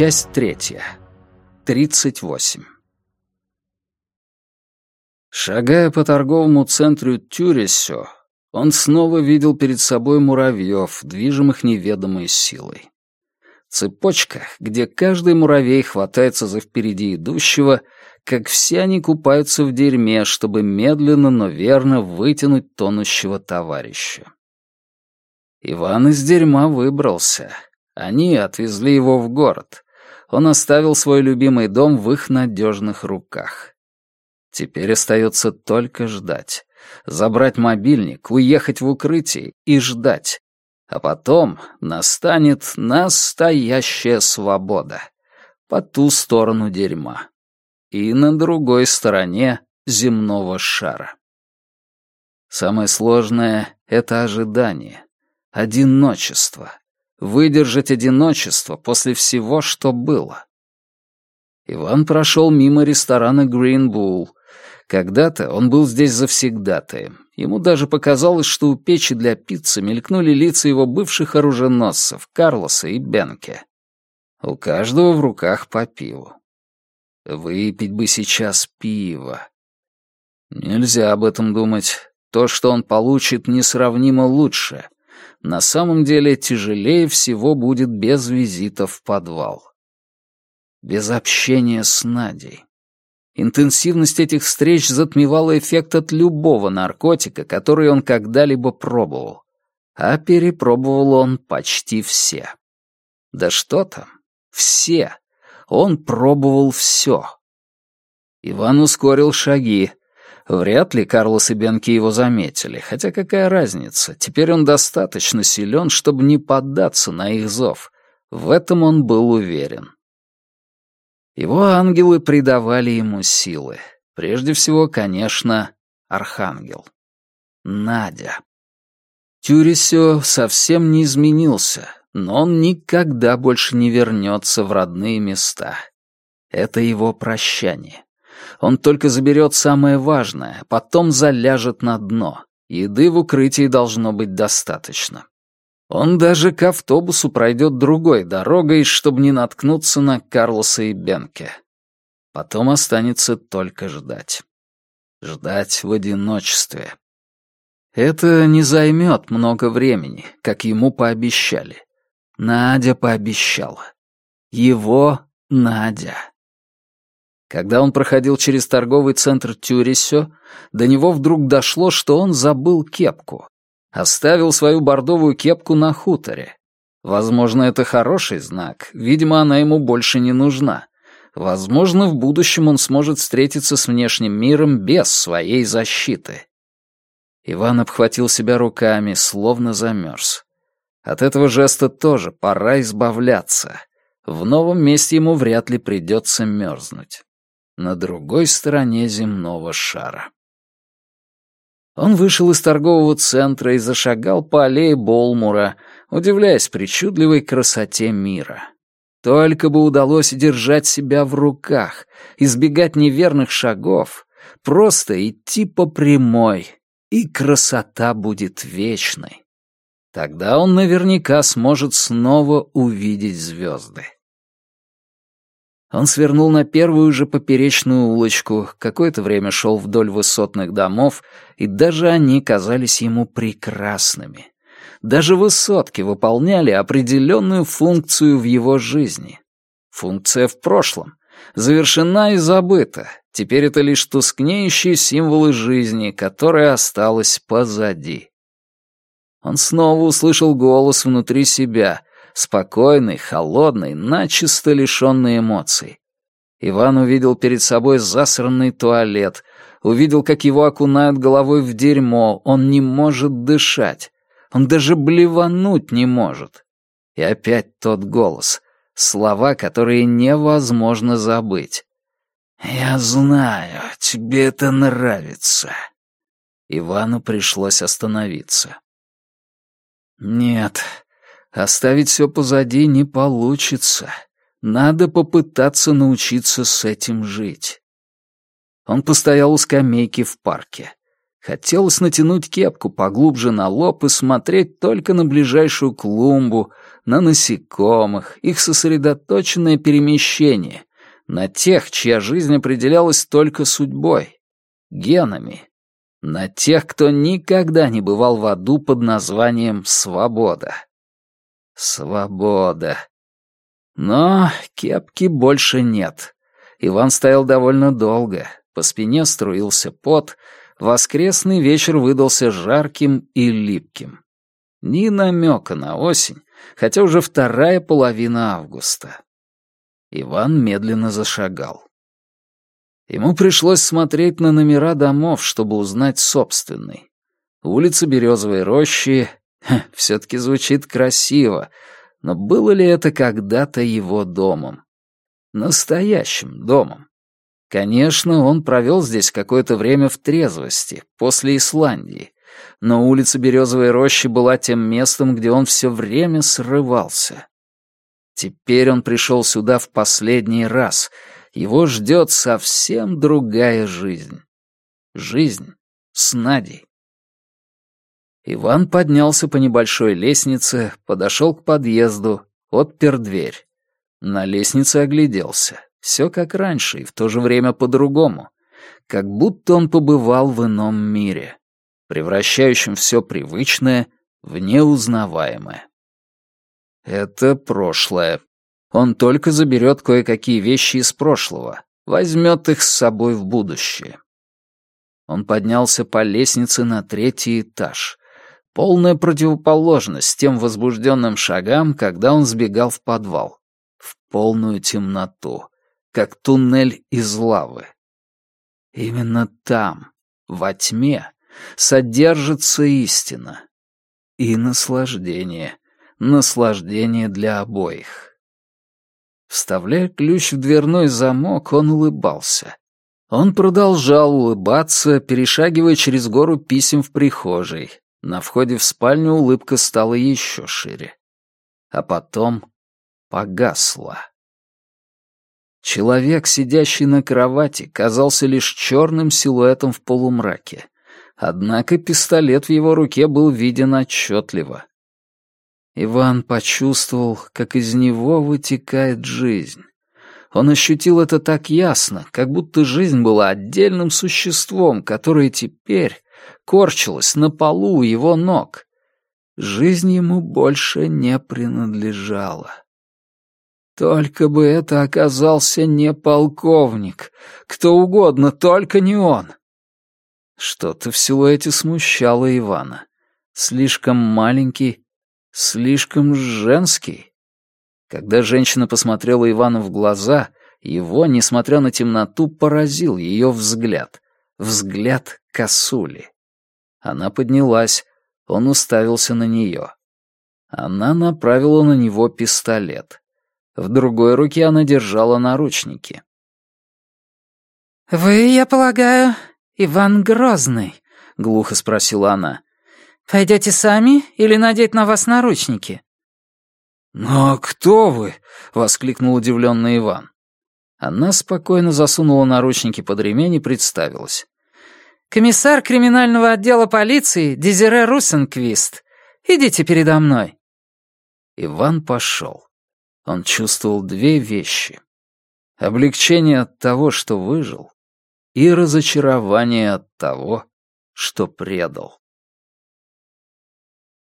Часть третья. Тридцать восемь. Шагая по торговому центру Тюресё, он снова видел перед собой муравьев, движимых неведомой силой. Цепочка, где каждый муравей хватается за впереди идущего, как все они купаются в дерьме, чтобы медленно, но верно вытянуть тонущего товарища. Иван из дерьма выбрался. Они отвезли его в город. Он оставил свой любимый дом в их надежных руках. Теперь остается только ждать. Забрать мобильник, уехать в укрытие и ждать. А потом настанет настоящая свобода. По ту сторону дерьма. И на другой стороне земного шара. Самое сложное — это ожидание. Одиночество. Выдержать одиночество после всего, что было. Иван прошел мимо ресторана Green Bull. Когда-то он был здесь завсегдатаем. Ему даже показалось, что у печи для пиццы мелькнули лица его бывших оруженосцев Карлоса и Бенке. У каждого в руках по пиву. Выпить бы сейчас пиво. Нельзя об этом думать. То, что он получит, несравнимо лучше — на самом деле тяжелее всего будет без визита в подвал. Без общения с Надей. Интенсивность этих встреч затмевала эффект от любого наркотика, который он когда-либо пробовал. А перепробовал он почти все. Да что там, все. Он пробовал все. Иван ускорил шаги, Вряд ли Карлос и Бенки его заметили, хотя какая разница, теперь он достаточно силен, чтобы не поддаться на их зов. В этом он был уверен. Его ангелы придавали ему силы. Прежде всего, конечно, архангел. Надя. Тюрисио совсем не изменился, но он никогда больше не вернется в родные места. Это его прощание. Он только заберет самое важное, потом заляжет на дно. Еды в укрытии должно быть достаточно. Он даже к автобусу пройдет другой дорогой, чтобы не наткнуться на Карлоса и Бенке. Потом останется только ждать. Ждать в одиночестве. Это не займет много времени, как ему пообещали. Надя пообещала. Его Надя. Когда он проходил через торговый центр Тюрисё, до него вдруг дошло, что он забыл кепку. Оставил свою бордовую кепку на хуторе. Возможно, это хороший знак, видимо, она ему больше не нужна. Возможно, в будущем он сможет встретиться с внешним миром без своей защиты. Иван обхватил себя руками, словно замерз. От этого жеста тоже пора избавляться. В новом месте ему вряд ли придется мерзнуть на другой стороне земного шара. Он вышел из торгового центра и зашагал по аллее Болмура, удивляясь причудливой красоте мира. Только бы удалось держать себя в руках, избегать неверных шагов, просто идти по прямой, и красота будет вечной. Тогда он наверняка сможет снова увидеть звезды. Он свернул на первую же поперечную улочку, какое-то время шел вдоль высотных домов, и даже они казались ему прекрасными. Даже высотки выполняли определенную функцию в его жизни. Функция в прошлом. Завершена и забыта. Теперь это лишь тускнеющие символы жизни, которая осталась позади. Он снова услышал голос внутри себя — спокойный, холодный, начисто лишенный эмоций. Иван увидел перед собой засранный туалет, увидел, как его окунают головой в дерьмо, он не может дышать, он даже блевануть не может. И опять тот голос, слова, которые невозможно забыть. «Я знаю, тебе это нравится». Ивану пришлось остановиться. «Нет, Оставить все позади не получится. Надо попытаться научиться с этим жить. Он постоял у скамейки в парке. Хотелось натянуть кепку поглубже на лоб и смотреть только на ближайшую клумбу, на насекомых, их сосредоточенное перемещение, на тех, чья жизнь определялась только судьбой, генами, на тех, кто никогда не бывал в аду под названием «Свобода». Свобода. Но кепки больше нет. Иван стоял довольно долго, по спине струился пот, воскресный вечер выдался жарким и липким. Ни намека на осень, хотя уже вторая половина августа. Иван медленно зашагал. Ему пришлось смотреть на номера домов, чтобы узнать собственный. Улица Березовой рощи все-таки звучит красиво, но было ли это когда-то его домом? Настоящим домом. Конечно, он провел здесь какое-то время в трезвости, после Исландии, но улица Березовой рощи была тем местом, где он все время срывался. Теперь он пришел сюда в последний раз. Его ждет совсем другая жизнь. Жизнь с Надей. Иван поднялся по небольшой лестнице, подошел к подъезду, отпер дверь. На лестнице огляделся. Все как раньше и в то же время по-другому. Как будто он побывал в ином мире, превращающем все привычное в неузнаваемое. Это прошлое. Он только заберет кое-какие вещи из прошлого, возьмет их с собой в будущее. Он поднялся по лестнице на третий этаж. Полная противоположность тем возбужденным шагам, когда он сбегал в подвал. В полную темноту как туннель из лавы. Именно там, во тьме, содержится истина. И наслаждение, наслаждение для обоих. Вставляя ключ в дверной замок, он улыбался. Он продолжал улыбаться, перешагивая через гору писем в прихожей. На входе в спальню улыбка стала еще шире. А потом погасла. Человек, сидящий на кровати, казался лишь черным силуэтом в полумраке. Однако пистолет в его руке был виден отчетливо. Иван почувствовал, как из него вытекает жизнь. Он ощутил это так ясно, как будто жизнь была отдельным существом, которое теперь корчилось на полу у его ног. Жизнь ему больше не принадлежала. Только бы это оказался не полковник. Кто угодно, только не он. Что-то в силуэте смущало Ивана. Слишком маленький, слишком женский. Когда женщина посмотрела Ивану в глаза, его, несмотря на темноту, поразил ее взгляд. Взгляд косули. Она поднялась, он уставился на нее. Она направила на него пистолет. В другой руке она держала наручники. «Вы, я полагаю, Иван Грозный?» — глухо спросила она. «Пойдете сами или надеть на вас наручники?» «Но кто вы?» — воскликнул удивленный Иван. Она спокойно засунула наручники под ремень и представилась. «Комиссар криминального отдела полиции Дезире Руссенквист. Идите передо мной». Иван пошел. Он чувствовал две вещи. Облегчение от того, что выжил, и разочарование от того, что предал.